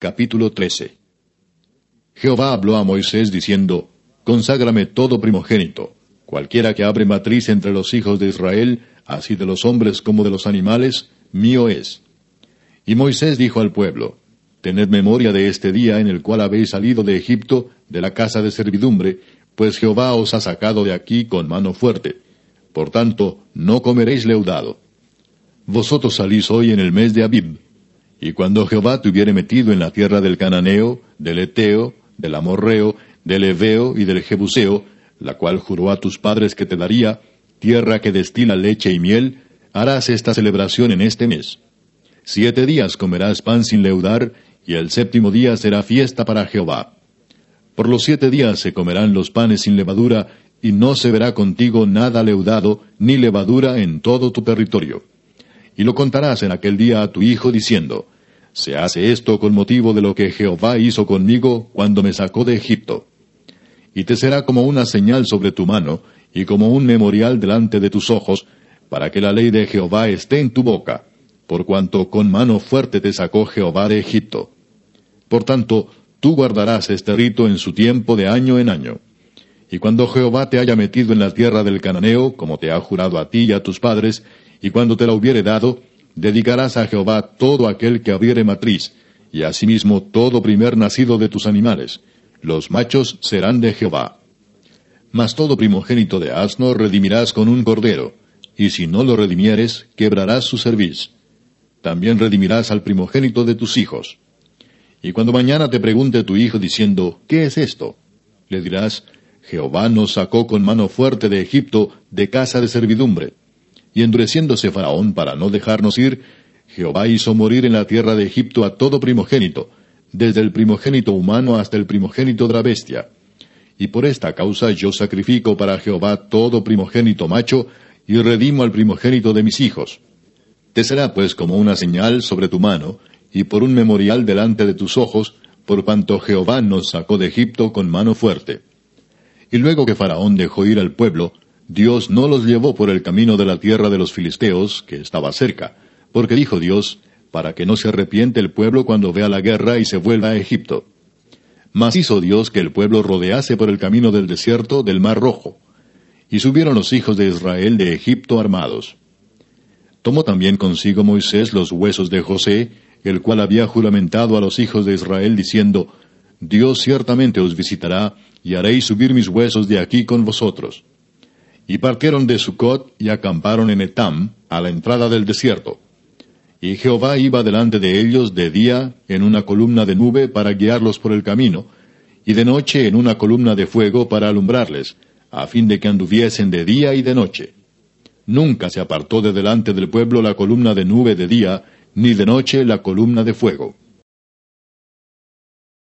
Capítulo 13 Jehová habló a Moisés diciendo, Conságrame todo primogénito. Cualquiera que abre matriz entre los hijos de Israel, así de los hombres como de los animales, mío es. Y Moisés dijo al pueblo, Tened memoria de este día en el cual habéis salido de Egipto, de la casa de servidumbre, pues Jehová os ha sacado de aquí con mano fuerte. Por tanto, no comeréis leudado. Vosotros salís hoy en el mes de Abib, y cuando Jehová te hubiere metido en la tierra del Cananeo, del Eteo, del Amorreo, del Eveo y del Jebuseo, la cual juró a tus padres que te daría, tierra que destila leche y miel, harás esta celebración en este mes. Siete días comerás pan sin leudar, y el séptimo día será fiesta para Jehová. Por los siete días se comerán los panes sin levadura, y no se verá contigo nada leudado, ni levadura en todo tu territorio y lo contarás en aquel día a tu hijo diciendo, Se hace esto con motivo de lo que Jehová hizo conmigo cuando me sacó de Egipto. Y te será como una señal sobre tu mano, y como un memorial delante de tus ojos, para que la ley de Jehová esté en tu boca, por cuanto con mano fuerte te sacó Jehová de Egipto. Por tanto, tú guardarás este rito en su tiempo de año en año. Y cuando Jehová te haya metido en la tierra del cananeo, como te ha jurado a ti y a tus padres, y cuando te la hubiere dado, dedicarás a Jehová todo aquel que abriere matriz, y asimismo todo primer nacido de tus animales. Los machos serán de Jehová. Mas todo primogénito de asno redimirás con un cordero, y si no lo redimieres, quebrarás su cerviz. También redimirás al primogénito de tus hijos. Y cuando mañana te pregunte tu hijo diciendo, ¿qué es esto? Le dirás, Jehová nos sacó con mano fuerte de Egipto, de casa de servidumbre y endureciéndose Faraón para no dejarnos ir, Jehová hizo morir en la tierra de Egipto a todo primogénito, desde el primogénito humano hasta el primogénito de la bestia. Y por esta causa yo sacrifico para Jehová todo primogénito macho, y redimo al primogénito de mis hijos. Te será pues como una señal sobre tu mano, y por un memorial delante de tus ojos, por cuanto Jehová nos sacó de Egipto con mano fuerte. Y luego que Faraón dejó ir al pueblo, Dios no los llevó por el camino de la tierra de los filisteos, que estaba cerca, porque dijo Dios, para que no se arrepiente el pueblo cuando vea la guerra y se vuelva a Egipto. Mas hizo Dios que el pueblo rodease por el camino del desierto del Mar Rojo. Y subieron los hijos de Israel de Egipto armados. Tomó también consigo Moisés los huesos de José, el cual había juramentado a los hijos de Israel diciendo, Dios ciertamente os visitará, y haréis subir mis huesos de aquí con vosotros. Y partieron de Sucot y acamparon en Etam, a la entrada del desierto. Y Jehová iba delante de ellos de día en una columna de nube para guiarlos por el camino, y de noche en una columna de fuego para alumbrarles, a fin de que anduviesen de día y de noche. Nunca se apartó de delante del pueblo la columna de nube de día, ni de noche la columna de fuego.